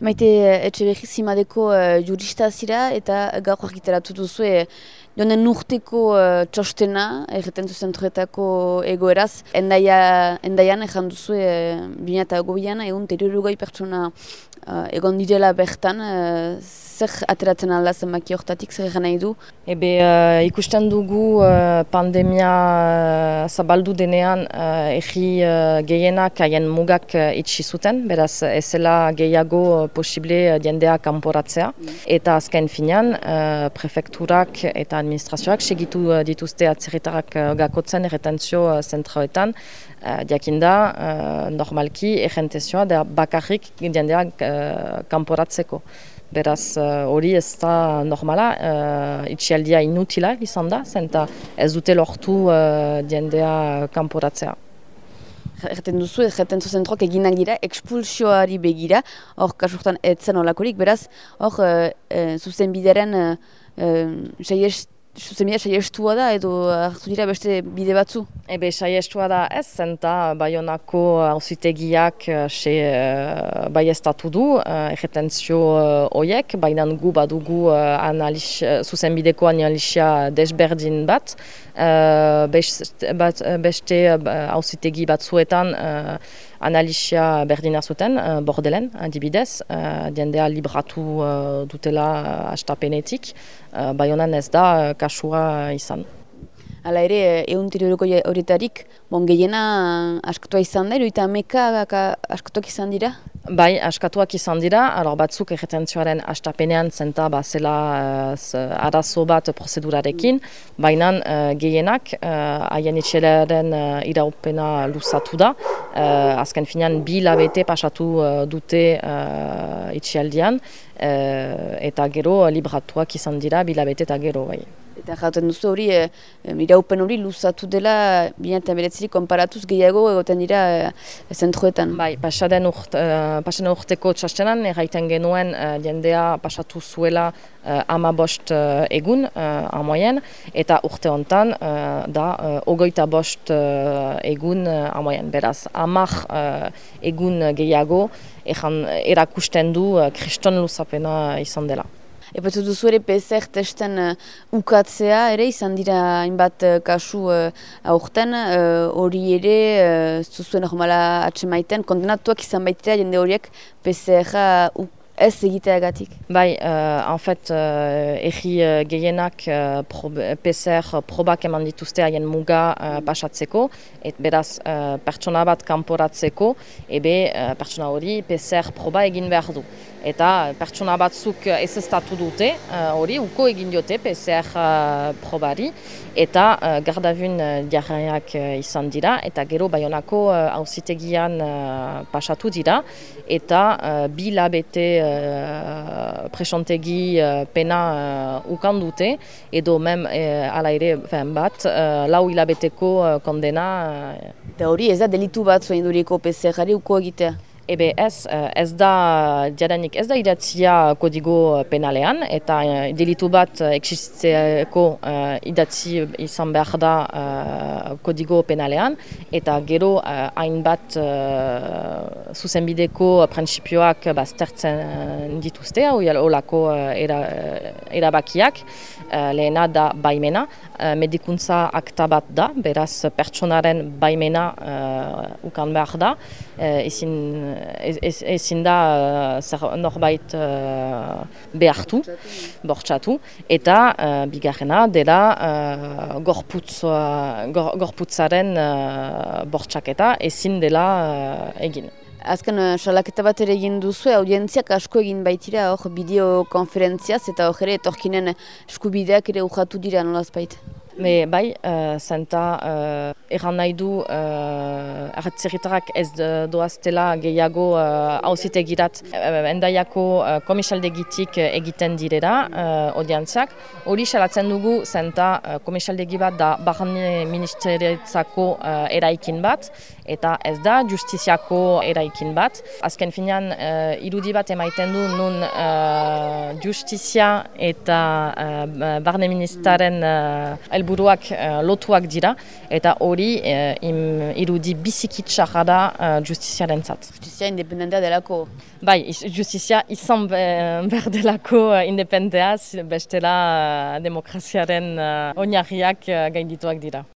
Maite etxe behiz zimadeko uh, jurista zira eta gaur argitaratu duzu e, jonen urteko uh, txostena erretentu zentroetako egoeraz. Endaia, endaian ezan duzu e, bina eta gobian egun terurugoi pertsona uh, egon direla bertan. Uh, zer ateratzen alda zenbaki horretatik, zer egan nahi du? Ebe uh, ikusten dugu uh, pandemia uh, zabaldu denean uh, egi uh, gehienak haien mugak uh, itxi zuten, beraz ezela gehiago posible jendea kanporatzea. Mm. Eta azken finean, uh, prefekturak eta administrazioak segitu uh, dituzte atzerritarak uh, gakotzen erretentzio uh, zentroetan, uh, diakinda uh, normalki errentezioa da bakarrik jendea uh, kanporatzeko. Beraz, hori ez da normala, uh, itxialdia inutila izan da, zenta ez dute lortu uh, kanporatzea. Erten duzu, erten zuzentroak eginak dira, ekspulsioari begira, hor kasurtan etzen olakorik, beraz, hor uh, zuzen bideren uh, uh, Zuzemia saiestua da edo hartu dira beste bide batzu? Ebe saiestua da ez zenta Bayonako hausitegiak uh, uh, bai estatu du uh, erretentzio uh, baina gu badugu uh, analis, uh, zuzenbideko analisia desberdin bat. Uh, beste, bat, beste hausitegi batzuetan uh, analisia berdina zuten, uh, bordelen, adibidez, uh, diendea libratu uh, dutela uh, astapenetik, uh, baionan ez da uh, kasua izan. Hala ere, egun tiruroko horietarik, bon, gehiena askatua izan da, eta ameka askatuak izan dira? Bai, askatuak izan dira, alor batzuk erretentzioaren astapenean zenta ba, zela uh, arazo bat prozedurarekin, baina uh, gehienak uh, haien itxelaren uh, iraupena luzatu da, uh, azken finean bi labete pasatu uh, dute uh, itxialdian, uh, eta gero libratuak izan dira bi labete eta gero bai. Eta jauten duzu hori, e, iraupen hori luzatu dela, bina eta beretzirik konparatuz gehiago egoten dira e, zentroetan. Bai, pasaden urt, uh, urteko txastenan, erraiten genuen uh, jendea pasatu zuela uh, ama bost uh, egun, uh, amoien, eta urte hontan uh, da uh, ogoita bost uh, egun uh, amoien. Beraz, amak uh, egun gehiago, erakusten du kriston luzapena izan dela. Epatu duzu ere PCR testen uh, ukatzea ere izan dira hainbat uh, kasu uh, aurten. Hori uh, ere uh, zuzuen normala atsemaiten kondenatuak izan baitera jende horiek PCR uh, ez egiteagatik. Bai, uh, en fait, uh, erri uh, gehienak uh, pro, PCR probak eman dituzte haien muga uh, pasatzeko, et beraz uh, pertsona bat kanporatzeko, ebe uh, pertsona hori PCR proba egin behar du. Eta pertsona batzuk ez dute, uh, hori uko egin diote PCR uh, probari, eta uh, gardabun uh, izan dira, eta gero baionako hausitegian uh, pasatu dira, eta uh, bi labete uh, presontegi uh, pena uh, ukan dute, edo mem uh, ala ere bat, uh, lau hilabeteko uh, kondena. Eta hori ez da delitu bat zuen duriko PCR-ari uko egitea? Ebe ez, eh, ez da, jadanik ez da idatzia kodigo penalean, eta uh, delitu bat existitzeko uh, idatzi izan behar da uh, kodigo penalean, eta gero hainbat uh, zuzenbideko prinsipioak baztertzen dituzte, olako era, erabakiak, lehena da baimena, medikuntza akta bat da, beraz pertsonaren baimena ukan behar da, ezin da uh, norbait uh, behartu, bortxatu, eta uh, bigarrena dela uh, gorputz, uh, gorputzaren uh, bortxaketa ezin dela uh, egin. Azken salaketa bat ere egin duzu, audientziak asko egin baitira hor bideokonferentziaz eta hor ere etorkinen eskubideak ere urratu dira nolaz Me, bai, uh, zenta uh, erran nahi du uh, ez doaztela gehiago hauzite uh, uh, endaiako uh, komisaldegitik egiten direra uh, odiantzak. Hori salatzen dugu zenta uh, komisaldegi bat da barne ministeretzako uh, eraikin bat eta ez da justiziako eraikin bat. Azken finean uh, irudi bat emaiten du nun uh, justizia eta uh, barne ministeren uh, helburuak lotuak dira, eta hori uh, irudi bizikitsa da uh, justiziaren zat. Justizia independentea delako? Bai, justizia izan behar delako independentea, bestela demokraziaren uh, oinarriak uh, gaindituak dira.